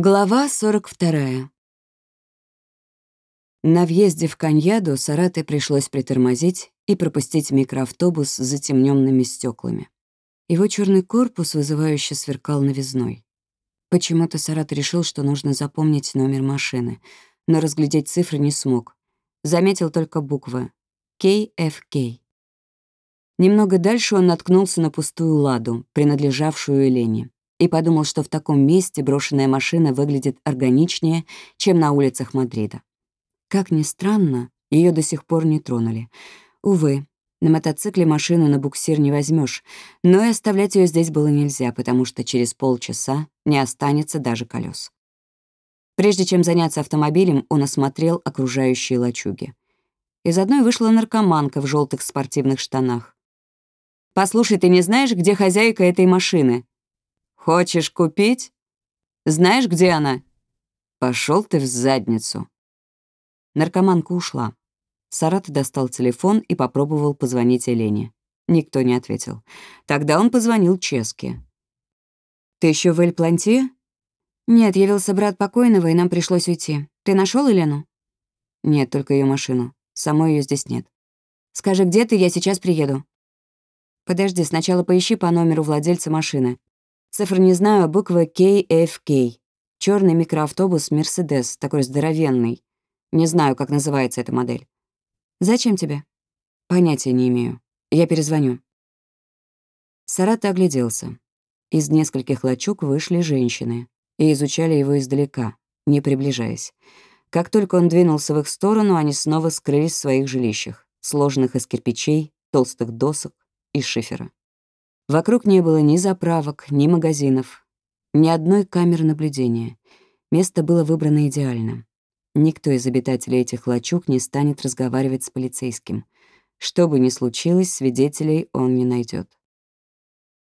Глава 42. На въезде в Каньяду Сарате пришлось притормозить и пропустить микроавтобус с затемненными стеклами. Его черный корпус вызывающе сверкал новизной. Почему-то Сарат решил, что нужно запомнить номер машины, но разглядеть цифры не смог. Заметил только буквы KFK. Немного дальше он наткнулся на пустую ладу, принадлежавшую Елене, и подумал, что в таком месте брошенная машина выглядит органичнее, чем на улицах Мадрида. Как ни странно, ее до сих пор не тронули. Увы, на мотоцикле машину на буксир не возьмешь, но и оставлять ее здесь было нельзя, потому что через полчаса не останется даже колес. Прежде чем заняться автомобилем, он осмотрел окружающие лачуги. Из одной вышла наркоманка в желтых спортивных штанах. «Послушай, ты не знаешь, где хозяйка этой машины?» «Хочешь купить? Знаешь, где она?» Пошел ты в задницу». Наркоманка ушла. Сарат достал телефон и попробовал позвонить Елене. Никто не ответил. Тогда он позвонил Ческе. «Ты еще в Эль-Планте?» «Нет, явился брат покойного, и нам пришлось уйти. Ты нашел Елену?» «Нет, только ее машину. Самой ее здесь нет». «Скажи, где ты, я сейчас приеду». Подожди, сначала поищи по номеру владельца машины. Цифр не знаю, а буква KFK. Черный микроавтобус Мерседес, такой здоровенный. Не знаю, как называется эта модель. Зачем тебе? Понятия не имею. Я перезвоню. Сарата огляделся. Из нескольких лачуг вышли женщины и изучали его издалека, не приближаясь. Как только он двинулся в их сторону, они снова скрылись в своих жилищах, сложенных из кирпичей, толстых досок и шифера. Вокруг не было ни заправок, ни магазинов, ни одной камеры наблюдения. Место было выбрано идеально. Никто из обитателей этих лачуг не станет разговаривать с полицейским. Что бы ни случилось, свидетелей он не найдет.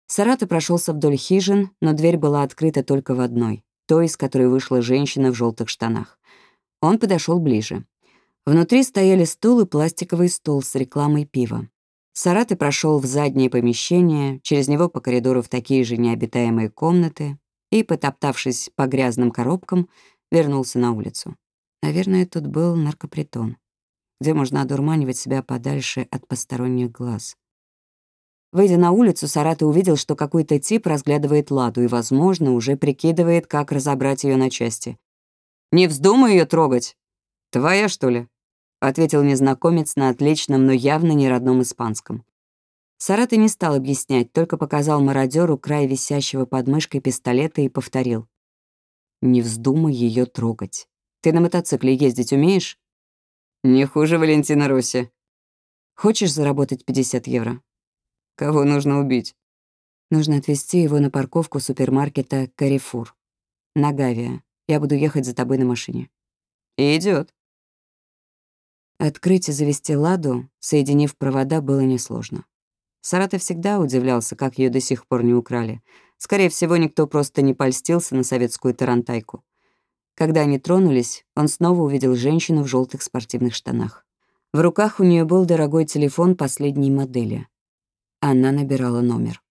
Сарата прошелся вдоль хижин, но дверь была открыта только в одной, той, из которой вышла женщина в желтых штанах. Он подошел ближе. Внутри стояли стул и пластиковый стол с рекламой пива. Сараты прошел в заднее помещение, через него по коридору в такие же необитаемые комнаты и, потоптавшись по грязным коробкам, вернулся на улицу. Наверное, тут был наркопритон, где можно одурманивать себя подальше от посторонних глаз. Выйдя на улицу, Сараты увидел, что какой-то тип разглядывает Ладу и, возможно, уже прикидывает, как разобрать ее на части. «Не вздумай ее трогать! Твоя, что ли?» Ответил незнакомец на отличном, но явно не родном испанском. Сараты не стал объяснять, только показал мародеру край висящего под мышкой пистолета и повторил. «Не вздумай ее трогать. Ты на мотоцикле ездить умеешь?» «Не хуже Валентина Росси». «Хочешь заработать 50 евро?» «Кого нужно убить?» «Нужно отвезти его на парковку супермаркета «Карифур». На Гавия. Я буду ехать за тобой на машине». Идет. Открыть и завести ладу, соединив провода, было несложно. Сарата всегда удивлялся, как ее до сих пор не украли. Скорее всего, никто просто не польстился на советскую тарантайку. Когда они тронулись, он снова увидел женщину в желтых спортивных штанах. В руках у нее был дорогой телефон последней модели. Она набирала номер.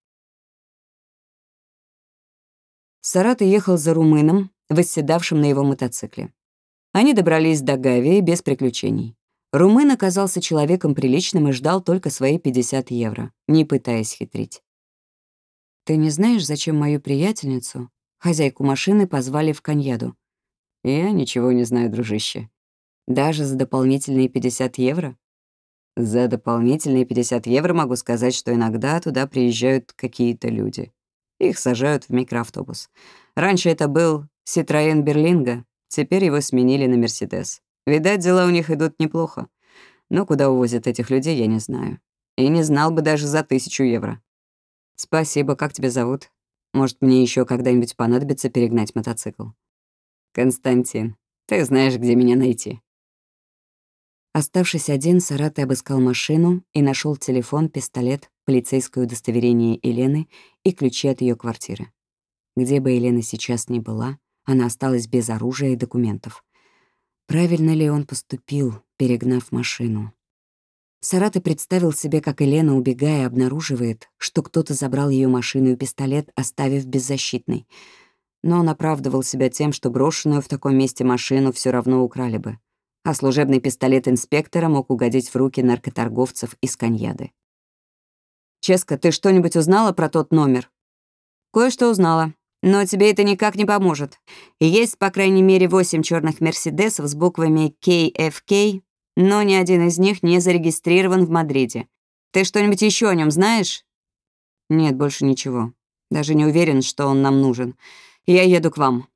Сарата ехал за румыном, восседавшим на его мотоцикле. Они добрались до Гавии без приключений. Румын оказался человеком приличным и ждал только свои 50 евро, не пытаясь хитрить. «Ты не знаешь, зачем мою приятельницу, хозяйку машины, позвали в Каньяду?» «Я ничего не знаю, дружище. Даже за дополнительные 50 евро?» «За дополнительные 50 евро могу сказать, что иногда туда приезжают какие-то люди. Их сажают в микроавтобус. Раньше это был Citroёn Берлинга, теперь его сменили на Мерседес. Видать, дела у них идут неплохо. Но куда увозят этих людей, я не знаю. И не знал бы даже за тысячу евро. Спасибо, как тебя зовут? Может, мне еще когда-нибудь понадобится перегнать мотоцикл? Константин, ты знаешь, где меня найти. Оставшись один, Сараты обыскал машину и нашел телефон, пистолет, полицейское удостоверение Елены и ключи от ее квартиры. Где бы Елена сейчас ни была, она осталась без оружия и документов. Правильно ли он поступил, перегнав машину? Сараты представил себе, как Елена, убегая, обнаруживает, что кто-то забрал ее машину и пистолет, оставив беззащитной. но он оправдывал себя тем, что брошенную в таком месте машину все равно украли бы, а служебный пистолет инспектора мог угодить в руки наркоторговцев из Каньяды. «Ческа, ты что-нибудь узнала про тот номер?» «Кое-что узнала. Но тебе это никак не поможет. Есть, по крайней мере, восемь черных Мерседесов с буквами KFK, но ни один из них не зарегистрирован в Мадриде. Ты что-нибудь еще о нем знаешь?» «Нет, больше ничего. Даже не уверен, что он нам нужен. Я еду к вам».